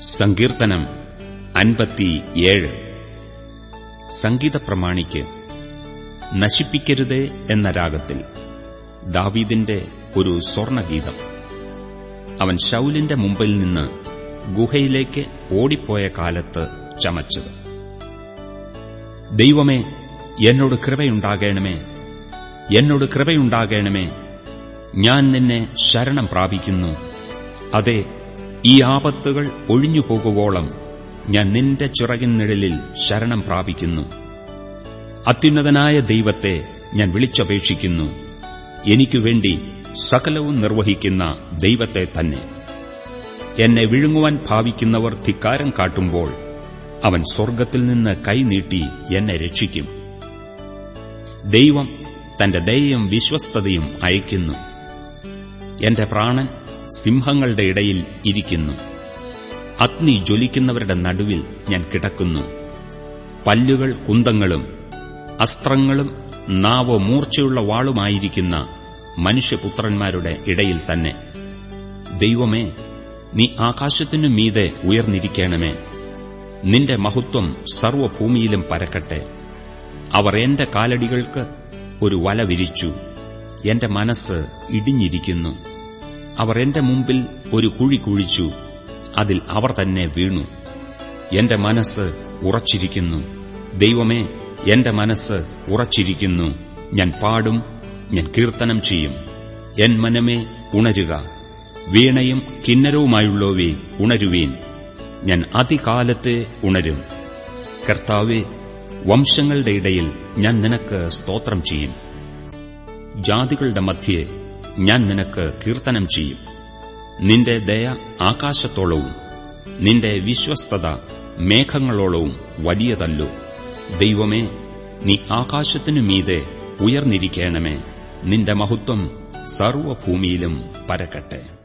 സങ്കീർത്തനം അൻപത്തിയേഴ്. സംഗീത പ്രമാണിക്ക് നശിപ്പിക്കരുതേ എന്ന രാഗത്തിൽ ദാവീദിന്റെ ഒരു സ്വർണഗീതം. അവൻ ശൌലിന്റെ മുമ്പിൽ നിന്ന് ഗുഹയിലേക്ക് ഓടിപ്പോയ കാലത്ത് ചമച്ചത്. ദൈവമേ എന്നോട് കൃപയുണ്ടാകണമേ എന്നോട് കൃപയുണ്ടാകണമേ ഞാൻ നിന്നെ ശരണം പ്രാപിക്കുന്നു. അതെ ഈ ആപത്തുകൾ ഒഴിഞ്ഞു പോകുവോളം ഞാൻ നിന്റെ ചിറകിൻ നിഴലിൽ ശരണം പ്രാപിക്കുന്നു. അത്യുന്നതനായ ദൈവത്തെ ഞാൻ വിളിച്ചപേക്ഷിക്കുന്നു. എനിക്കുവേണ്ടി സകലവും നിർവഹിക്കുന്ന ദൈവത്തെ തന്നെ. എന്നെ വിഴുങ്ങുവാൻ ഭാവിക്കുന്നവർ ധിക്കാരം കാട്ടുമ്പോൾ അവൻ സ്വർഗത്തിൽ നിന്ന് കൈനീട്ടി എന്നെ രക്ഷിക്കും. ദൈവം തന്റെ ദയയും വിശ്വസ്തതയും അയക്കുന്നു എന്റെ പ്രാണൻ സിംഹങ്ങളുടെ ഇടയിൽ ഇരിക്കുന്നു. അഗ്നി ജ്വലിക്കുന്നവരുടെ നടുവിൽ ഞാൻ കിടക്കുന്നു. പല്ലുകൾ കുന്തങ്ങളും അസ്ത്രങ്ങളും നാവോ മൂർച്ചയുള്ള വാളുമായിരിക്കുന്ന മനുഷ്യപുത്രന്മാരുടെ ഇടയിൽ തന്നെ. ദൈവമേ നീ ആകാശത്തിനു മീതെ ഉയർന്നിരിക്കണമേ. നിന്റെ മഹത്വം സർവഭൂമിയിലും പരക്കട്ടെ. അവർ എന്റെ കാലടികൾക്ക് ഒരു വല വിരിച്ചു. എന്റെ മനസ്സ് ഇടിഞ്ഞിരിക്കുന്നു. അവർ എന്റെ മുമ്പിൽ ഒരു കുഴി കുഴിച്ചു. അതിൽ അവർ തന്നെ വീണു. എന്റെ മനസ്സ് ഉറച്ചിരിക്കുന്നു. ദൈവമേ എന്റെ മനസ്സ് ഉറച്ചിരിക്കുന്നു. ഞാൻ പാടും ഞാൻ കീർത്തനം ചെയ്യും. എൻ മനമേ ഉണരുക. വീണയും കിന്നരവുമായുള്ളവേ ഉണരുവീൻ. ഞാൻ അതികാലത്തെ ഉണരും. കർത്താവെ വംശങ്ങളുടെ ഇടയിൽ ഞാൻ നിനക്ക് സ്തോത്രം ചെയ്യും. ജാതികളുടെ മധ്യേ ഞാൻ നിനക്ക് കീർത്തനം ചെയ്യും. നിന്റെ ദയ ആകാശത്തോളവും നിന്റെ വിശ്വസ്തത മേഘങ്ങളോളവും വലിയതല്ലോ. ദൈവമേ നീ ആകാശത്തിനു മീതെ ഉയർന്നിരിക്കണമേ. നിന്റെ മഹത്വം സർവഭൂമിയിലും പരക്കട്ടെ.